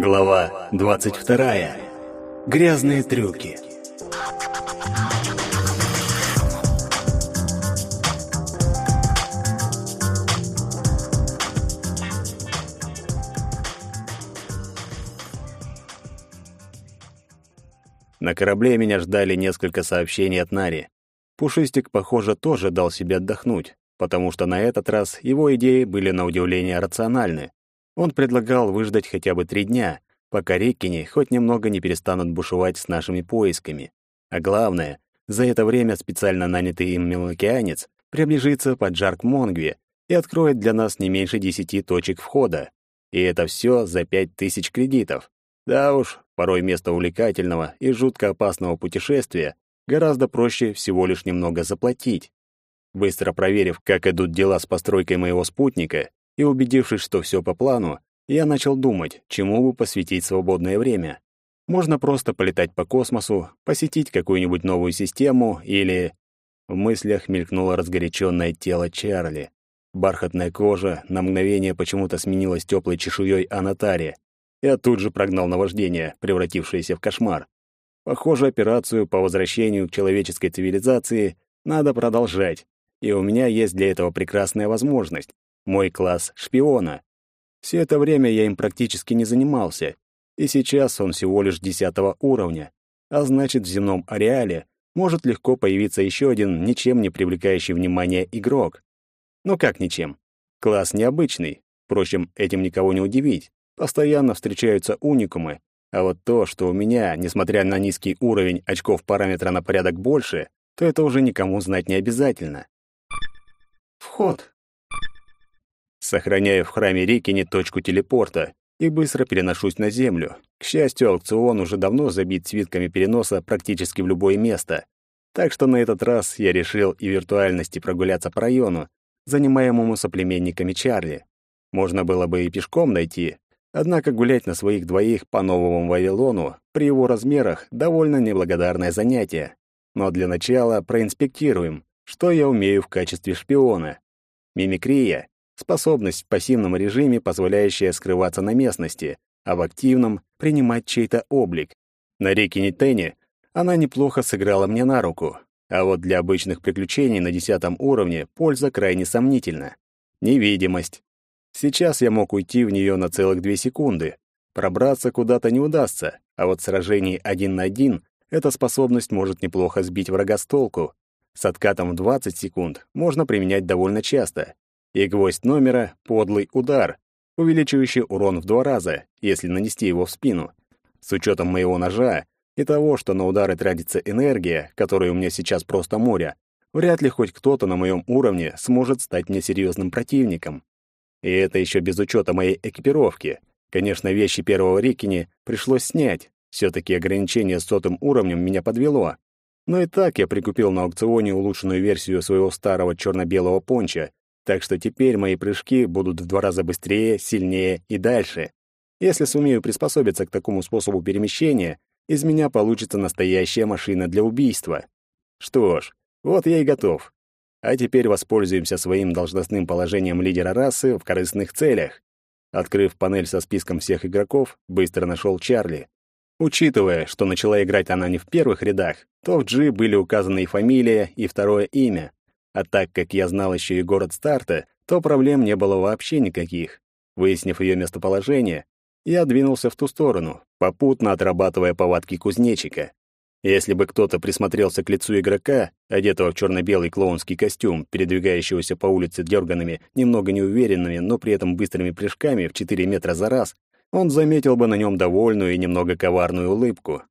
Глава 22. Грязные трюки. На корабле меня ждали несколько сообщений от Нари. Пушистик, похоже, тоже дал себе отдохнуть, потому что на этот раз его идеи были на удивление рациональны. Он предлагал выждать хотя бы три дня, пока Реккини хоть немного не перестанут бушевать с нашими поисками. А главное, за это время специально нанятый им мелокеанец приближится под жар Монгве и откроет для нас не меньше десяти точек входа. И это все за пять тысяч кредитов. Да уж, порой место увлекательного и жутко опасного путешествия гораздо проще всего лишь немного заплатить. Быстро проверив, как идут дела с постройкой моего спутника, и убедившись, что все по плану, я начал думать, чему бы посвятить свободное время. Можно просто полетать по космосу, посетить какую-нибудь новую систему или... В мыслях мелькнуло разгоряченное тело Чарли. Бархатная кожа на мгновение почему-то сменилась теплой чешуей Анатари. Я тут же прогнал наваждение, превратившееся в кошмар. Похоже, операцию по возвращению к человеческой цивилизации надо продолжать, и у меня есть для этого прекрасная возможность мой класс шпиона. Все это время я им практически не занимался, и сейчас он всего лишь десятого уровня, а значит, в земном ареале может легко появиться еще один ничем не привлекающий внимание игрок. Ну как ничем? Класс необычный, впрочем, этим никого не удивить. Постоянно встречаются уникумы, а вот то, что у меня, несмотря на низкий уровень очков параметра на порядок больше, то это уже никому знать не обязательно. Вход. Сохраняю в храме Рикини точку телепорта и быстро переношусь на землю. К счастью, аукцион уже давно забит свитками переноса практически в любое место. Так что на этот раз я решил и виртуальности прогуляться по району, занимаемому соплеменниками Чарли. Можно было бы и пешком дойти, однако гулять на своих двоих по новому Вавилону при его размерах довольно неблагодарное занятие. Но для начала проинспектируем, что я умею в качестве шпиона. Мимикрия Способность в пассивном режиме, позволяющая скрываться на местности, а в активном — принимать чей-то облик. На реке Нитене она неплохо сыграла мне на руку, а вот для обычных приключений на десятом уровне польза крайне сомнительна. Невидимость. Сейчас я мог уйти в нее на целых две секунды. Пробраться куда-то не удастся, а вот в сражении один на один эта способность может неплохо сбить врага с толку. С откатом в 20 секунд можно применять довольно часто, и гвоздь номера — подлый удар, увеличивающий урон в два раза, если нанести его в спину. С учетом моего ножа и того, что на удары тратится энергия, которой у меня сейчас просто море, вряд ли хоть кто-то на моем уровне сможет стать мне серьезным противником. И это еще без учета моей экипировки. Конечно, вещи первого Рикини пришлось снять. Все-таки ограничение с сотым уровнем меня подвело. Но и так я прикупил на аукционе улучшенную версию своего старого черно-белого понча, так что теперь мои прыжки будут в два раза быстрее, сильнее и дальше. Если сумею приспособиться к такому способу перемещения, из меня получится настоящая машина для убийства. Что ж, вот я и готов. А теперь воспользуемся своим должностным положением лидера расы в корыстных целях. Открыв панель со списком всех игроков, быстро нашел Чарли. Учитывая, что начала играть она не в первых рядах, то в G были указаны и фамилия, и второе имя. А так как я знал еще и город старта, то проблем не было вообще никаких. Выяснив ее местоположение, я двинулся в ту сторону, попутно отрабатывая повадки кузнечика. Если бы кто-то присмотрелся к лицу игрока, одетого в черно-белый клоунский костюм, передвигающегося по улице дерганными, немного неуверенными, но при этом быстрыми прыжками в 4 метра за раз, он заметил бы на нем довольную и немного коварную улыбку.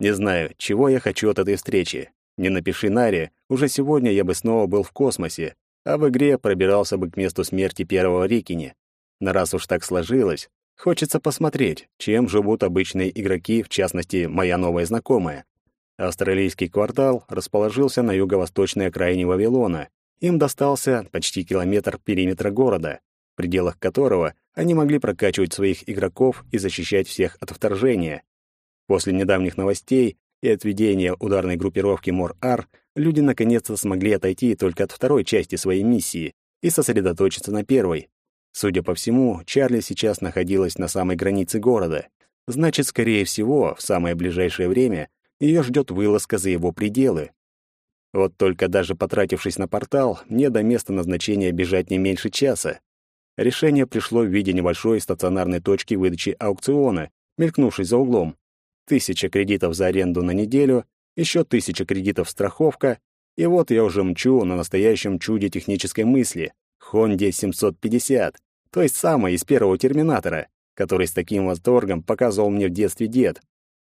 Не знаю, чего я хочу от этой встречи. Не напиши Наре, уже сегодня я бы снова был в космосе, а в игре пробирался бы к месту смерти первого Рикини. Но раз уж так сложилось, хочется посмотреть, чем живут обычные игроки, в частности, моя новая знакомая. Австралийский квартал расположился на юго-восточной окраине Вавилона. Им достался почти километр периметра города, в пределах которого они могли прокачивать своих игроков и защищать всех от вторжения. После недавних новостей и от ведения ударной группировки Мор-Ар люди наконец-то смогли отойти только от второй части своей миссии и сосредоточиться на первой. Судя по всему, Чарли сейчас находилась на самой границе города. значит, скорее всего, в самое ближайшее время ее ждет вылазка за его пределы. Вот только даже потратившись на портал, мне до места назначения бежать не меньше часа. Решение пришло в виде небольшой стационарной точки выдачи аукциона, мелькнувшей за углом. Тысяча кредитов за аренду на неделю, еще тысяча кредитов страховка, и вот я уже мчу на настоящем чуде технической мысли — Хонде 750, то есть самой из первого терминатора, который с таким восторгом показывал мне в детстве дед.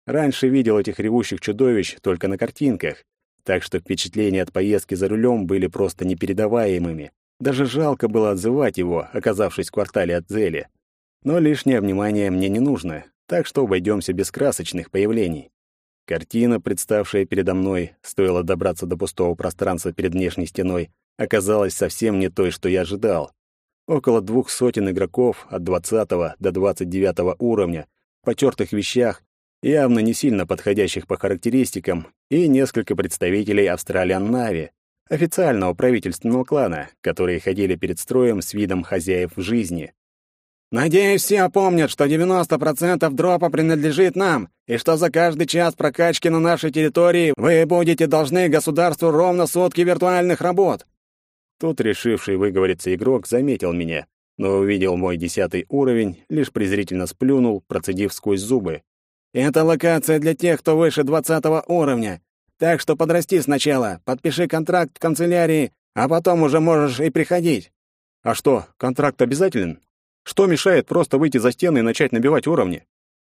Раньше видел этих ревущих чудовищ только на картинках, так что впечатления от поездки за рулем были просто непередаваемыми. Даже жалко было отзывать его, оказавшись в квартале от Зели. Но лишнее внимание мне не нужно, так что обойдемся без красочных появлений. Картина, представшая передо мной, стоило добраться до пустого пространства перед внешней стеной, оказалась совсем не той, что я ожидал. Около двух сотен игроков от 20 до 29 уровня, в потертых вещах, явно не сильно подходящих по характеристикам, и несколько представителей Австралиан Нави, официального правительственного клана, которые ходили перед строем с видом хозяев жизни. Надеюсь, все помнят, что 90% дропа принадлежит нам, и что за каждый час прокачки на нашей территории вы будете должны государству ровно сутки виртуальных работ». Тут решивший выговориться игрок заметил меня, но увидел мой десятый уровень, лишь презрительно сплюнул, процедив сквозь зубы. «Это локация для тех, кто выше 20 уровня. Так что подрасти сначала, подпиши контракт в канцелярии, а потом уже можешь и приходить». «А что, контракт обязателен?» Что мешает просто выйти за стены и начать набивать уровни?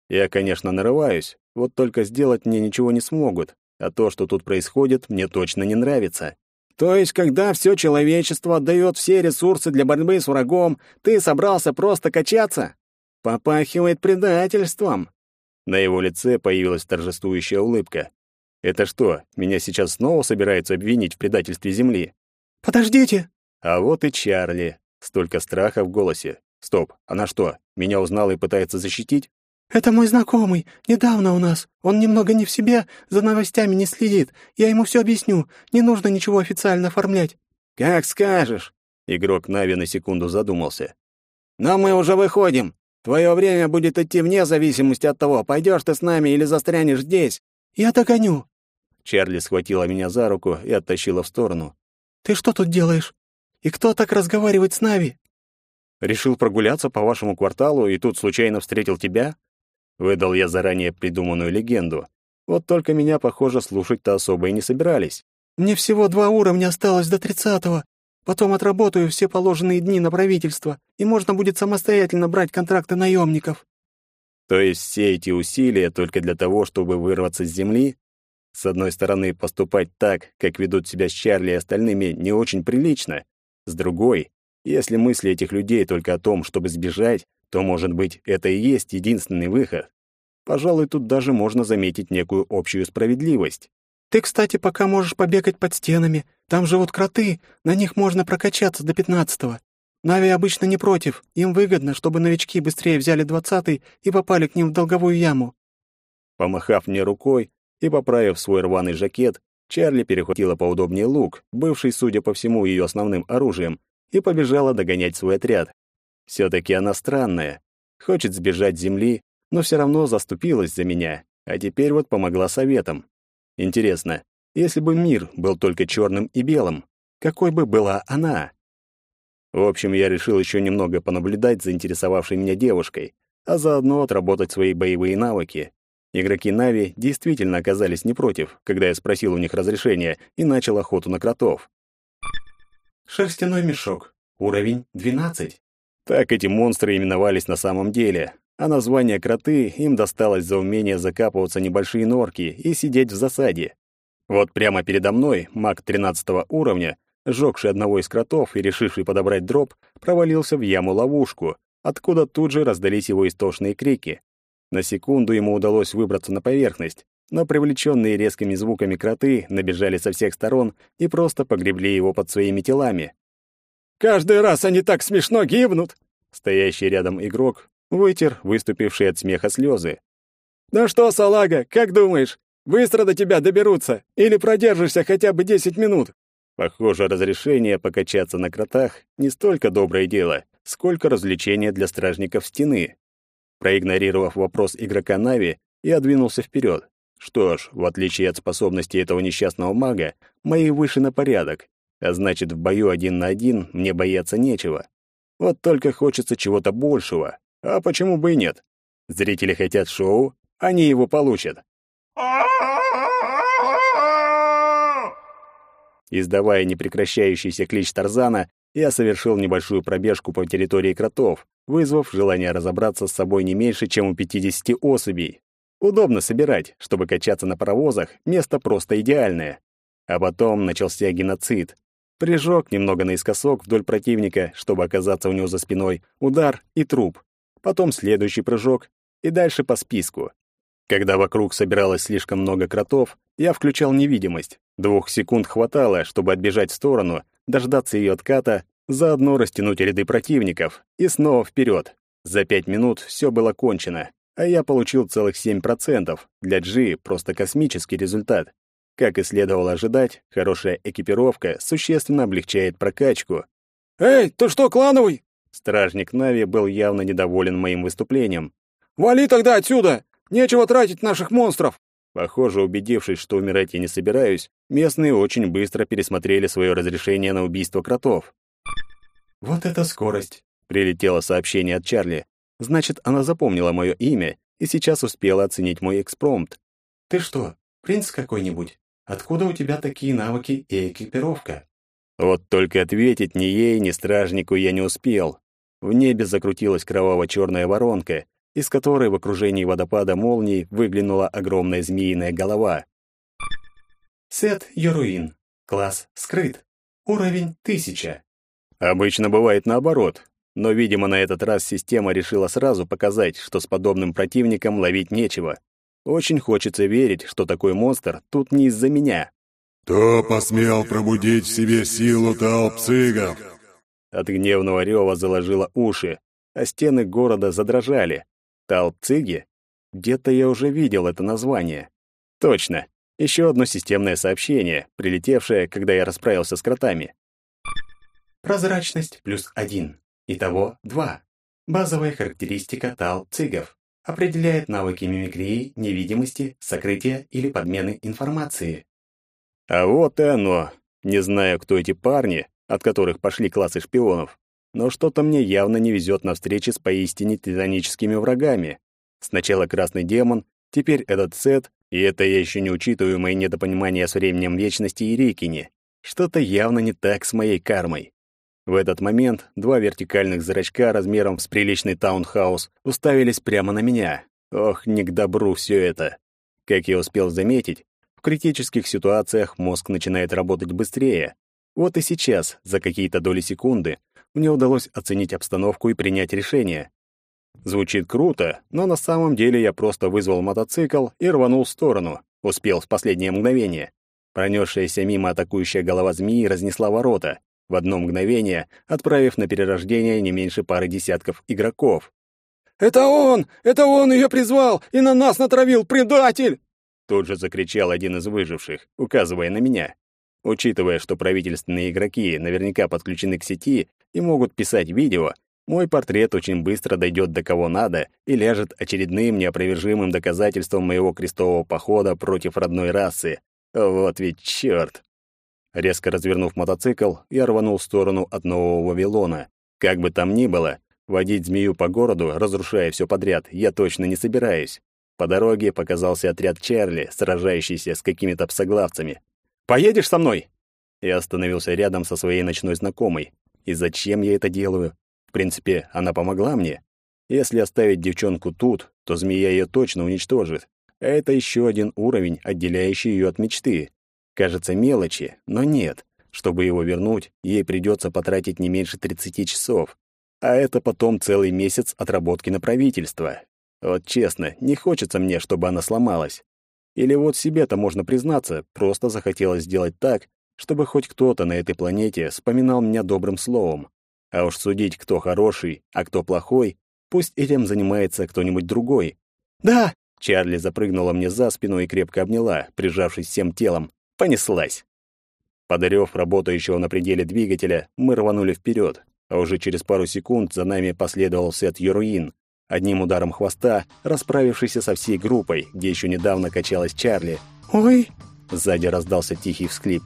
Я, конечно, нарываюсь, вот только сделать мне ничего не смогут, а то, что тут происходит, мне точно не нравится. То есть, когда все человечество отдает все ресурсы для борьбы с врагом, ты собрался просто качаться? Попахивает предательством. На его лице появилась торжествующая улыбка. Это что, меня сейчас снова собираются обвинить в предательстве Земли? Подождите. А вот и Чарли. Столько страха в голосе. Стоп, она что, меня узнала и пытается защитить? «Это мой знакомый. Недавно у нас. Он немного не в себе, за новостями не следит. Я ему все объясню. Не нужно ничего официально оформлять». «Как скажешь». Игрок Нави на секунду задумался. «Но мы уже выходим. Твое время будет идти вне зависимости от того, пойдешь ты с нами или застрянешь здесь». «Я догоню». Чарли схватила меня за руку и оттащила в сторону. «Ты что тут делаешь? И кто так разговаривает с Нави?» Решил прогуляться по вашему кварталу и тут случайно встретил тебя? Выдал я заранее придуманную легенду. Вот только меня, похоже, слушать-то особо и не собирались. Мне всего два уровня осталось до тридцатого. Потом отработаю все положенные дни на правительство, и можно будет самостоятельно брать контракты наемников. То есть все эти усилия только для того, чтобы вырваться с земли? С одной стороны, поступать так, как ведут себя с Чарли и остальными, не очень прилично. С другой, если мысли этих людей только о том, чтобы сбежать, то, может быть, это и есть единственный выход. Пожалуй, тут даже можно заметить некую общую справедливость. Ты, кстати, пока можешь побегать под стенами. Там живут кроты, на них можно прокачаться до пятнадцатого. Нави обычно не против. Им выгодно, чтобы новички быстрее взяли двадцатый и попали к ним в долговую яму. Помахав мне рукой и поправив свой рваный жакет, Чарли перехватила поудобнее лук, бывший, судя по всему, ее основным оружием, и побежала догонять свой отряд. Все-таки она странная. Хочет сбежать с земли, но все равно заступилась за меня, а теперь вот помогла советом. Интересно, если бы мир был только черным и белым, какой бы была она? В общем, я решил еще немного понаблюдать за интересовавшей меня девушкой, а заодно отработать свои боевые навыки. Игроки Нави действительно оказались не против, когда я спросил у них разрешения и начал охоту на кротов. Шерстяной мешок. Уровень 12. Так эти монстры именовались на самом деле, а название кроты им досталось за умение закапываться небольшие норки и сидеть в засаде. Вот прямо передо мной маг 13 уровня, сжёгший одного из кротов и решивший подобрать дроп, провалился в яму-ловушку, откуда тут же раздались его истошные крики. На секунду ему удалось выбраться на поверхность, но привлеченные резкими звуками кроты набежали со всех сторон и просто погребли его под своими телами. «Каждый раз они так смешно гибнут!» Стоящий рядом игрок вытер выступившие от смеха слезы. «Ну что, салага, как думаешь, быстро до тебя доберутся или продержишься хотя бы десять минут?» Похоже, разрешение покачаться на кротах не столько доброе дело, сколько развлечение для стражников стены. Проигнорировав вопрос игрока Нави, я двинулся вперед. Что ж, в отличие от способностей этого несчастного мага, мои выше на порядок, а значит, в бою один на один мне бояться нечего. Вот только хочется чего-то большего. А почему бы и нет? Зрители хотят шоу, они его получат. Издавая непрекращающийся клич Тарзана, я совершил небольшую пробежку по территории кротов, вызвав желание разобраться с собой не меньше, чем у 50 особей. Удобно собирать, чтобы качаться на паровозах, место просто идеальное. А потом начался геноцид. Прыжок немного наискосок вдоль противника, чтобы оказаться у него за спиной, удар и труп. Потом следующий прыжок и дальше по списку. Когда вокруг собиралось слишком много кротов, я включал невидимость. Двух секунд хватало, чтобы отбежать в сторону, дождаться ее отката, заодно растянуть ряды противников и снова вперед. За пять минут все было кончено а я получил целых 7%. Для G просто космический результат. Как и следовало ожидать, хорошая экипировка существенно облегчает прокачку. «Эй, ты что, клановый?» Стражник Нави был явно недоволен моим выступлением. «Вали тогда отсюда! Нечего тратить наших монстров!» Похоже, убедившись, что умирать я не собираюсь, местные очень быстро пересмотрели свое разрешение на убийство кротов. «Вот это скорость!» — прилетело сообщение от Чарли. Значит, она запомнила мое имя и сейчас успела оценить мой экспромт. «Ты что, принц какой-нибудь? Откуда у тебя такие навыки и экипировка?» Вот только ответить ни ей, ни стражнику я не успел. В небе закрутилась кроваво-черная воронка, из которой в окружении водопада молний выглянула огромная змеиная голова. Сет Йоруин. Класс скрыт. Уровень 1000. Обычно бывает наоборот. Но, видимо, на этот раз система решила сразу показать, что с подобным противником ловить нечего. Очень хочется верить, что такой монстр тут не из-за меня. «Кто посмел пробудить в себе силу таупцигов?» От гневного рева заложило уши, а стены города задрожали. Талпциги? Где-то я уже видел это название. Точно. Еще одно системное сообщение, прилетевшее, когда я расправился с кротами. Прозрачность плюс один. Итого два. Базовая характеристика тал-цигов. Определяет навыки мимикрии, невидимости, сокрытия или подмены информации. А вот и оно. Не знаю, кто эти парни, от которых пошли классы шпионов, но что-то мне явно не везет на встречи с поистине титаническими врагами. Сначала красный демон, теперь этот сет, и это я еще не учитываю мои недопонимания с временем вечности и Рикини. Что-то явно не так с моей кармой. В этот момент два вертикальных зрачка размером с приличный таунхаус уставились прямо на меня. Ох, не к добру все это. Как я успел заметить, в критических ситуациях мозг начинает работать быстрее. Вот и сейчас, за какие-то доли секунды, мне удалось оценить обстановку и принять решение. Звучит круто, но на самом деле я просто вызвал мотоцикл и рванул в сторону. Успел в последнее мгновение. Пронесшаяся мимо атакующая голова змеи разнесла ворота в одно мгновение отправив на перерождение не меньше пары десятков игроков. «Это он! Это он ее призвал и на нас натравил, предатель!» Тут же закричал один из выживших, указывая на меня. Учитывая, что правительственные игроки наверняка подключены к сети и могут писать видео, мой портрет очень быстро дойдет до кого надо и ляжет очередным неопровержимым доказательством моего крестового похода против родной расы. Вот ведь чёрт! Резко развернув мотоцикл, я рванул в сторону от Нового Вавилона. Как бы там ни было, водить змею по городу, разрушая все подряд, я точно не собираюсь. По дороге показался отряд Чарли, сражающийся с какими-то псоглавцами. «Поедешь со мной?» Я остановился рядом со своей ночной знакомой. И зачем я это делаю? В принципе, она помогла мне. Если оставить девчонку тут, то змея ее точно уничтожит. А это еще один уровень, отделяющий ее от мечты. Кажется, мелочи, но нет. Чтобы его вернуть, ей придется потратить не меньше 30 часов. А это потом целый месяц отработки на правительство. Вот честно, не хочется мне, чтобы она сломалась. Или вот себе-то можно признаться, просто захотелось сделать так, чтобы хоть кто-то на этой планете вспоминал меня добрым словом. А уж судить, кто хороший, а кто плохой, пусть этим занимается кто-нибудь другой. «Да!» Чарли запрыгнула мне за спину и крепко обняла, прижавшись всем телом. Понеслась. Подарев работающего на пределе двигателя, мы рванули вперед, а уже через пару секунд за нами последовал Сет Юруин, одним ударом хвоста, расправившийся со всей группой, где еще недавно качалась Чарли. «Ой!» Сзади раздался тихий всклип.